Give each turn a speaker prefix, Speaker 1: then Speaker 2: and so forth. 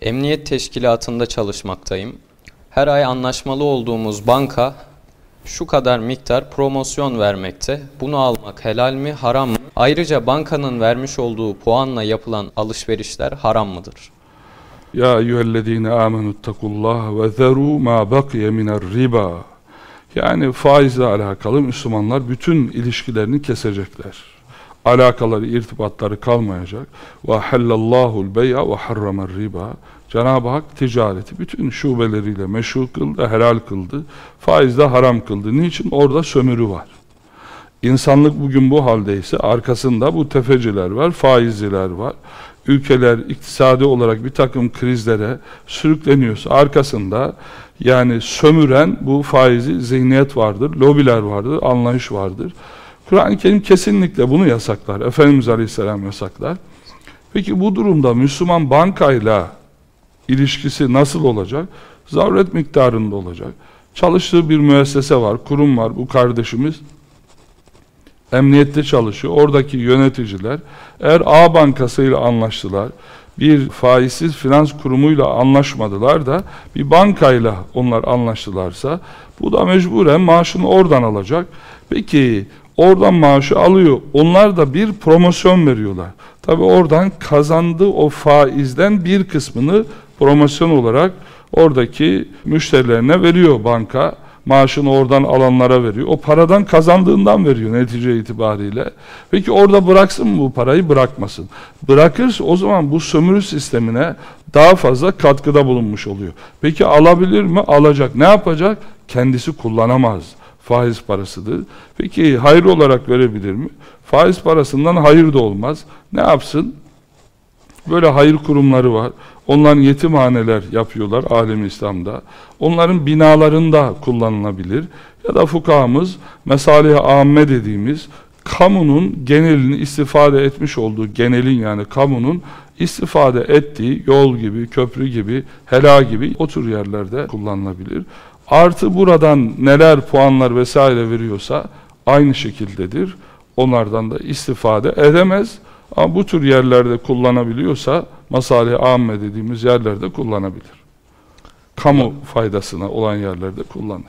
Speaker 1: Emniyet teşkilatında çalışmaktayım. Her ay anlaşmalı olduğumuz banka şu kadar miktar promosyon vermekte. Bunu almak helal mi, haram mı? Ayrıca bankanın vermiş olduğu puanla yapılan alışverişler haram mıdır?
Speaker 2: Ya eyyühellezine amenu ittakullah ve zeru ma bakiye miner riba. Yani faizle alakalı Müslümanlar bütün ilişkilerini kesecekler. Alakaları, irtibatları kalmayacak. Ve hallallahul bey'a ve harramer riba. Cenab-ı Hak ticareti bütün şubeleriyle meşru kıldı, helal kıldı. Faizle haram kıldı. Niçin? Orada sömürü var. İnsanlık bugün bu haldeyse arkasında bu tefeciler var, faizciler var. Ülkeler iktisadi olarak bir takım krizlere sürükleniyorsa arkasında yani sömüren bu faizi zihniyet vardır, lobiler vardır, anlayış vardır. Kur'an-ı Kerim kesinlikle bunu yasaklar. Efendimiz Aleyhisselam yasaklar. Peki bu durumda Müslüman bankayla ilişkisi nasıl olacak? Zaruret miktarında olacak. Çalıştığı bir müessese var, kurum var bu kardeşimiz emniyette çalışıyor. Oradaki yöneticiler eğer A Bankası ile anlaştılar, bir faizsiz finans kurumuyla anlaşmadılar da bir bankayla onlar anlaştılarsa bu da mecburen maaşını oradan alacak. Peki oradan maaşı alıyor. Onlar da bir promosyon veriyorlar. Tabi oradan kazandığı o faizden bir kısmını promosyon olarak oradaki müşterilerine veriyor banka maaşını oradan alanlara veriyor. O paradan kazandığından veriyor netice itibariyle. Peki orada bıraksın mı bu parayı? Bırakmasın. Bırakırsa o zaman bu sömürü sistemine daha fazla katkıda bulunmuş oluyor. Peki alabilir mi? Alacak. Ne yapacak? Kendisi kullanamaz. Faiz parasıdır. Peki hayır olarak verebilir mi? Faiz parasından hayır da olmaz. Ne yapsın? Böyle hayır kurumları var. Onların yetimhaneler yapıyorlar alem İslam'da. Onların binalarında kullanılabilir. Ya da fukahamız mesalih amme dediğimiz kamunun genelini istifade etmiş olduğu genelin yani kamunun istifade ettiği yol gibi, köprü gibi, hela gibi o tür yerlerde kullanılabilir. Artı buradan neler puanlar vesaire veriyorsa aynı şekildedir. Onlardan da istifade edemez. Ama bu tür yerlerde kullanabiliyorsa masalih amme dediğimiz yerlerde kullanabilir. Kamu faydasına olan yerlerde kullanır.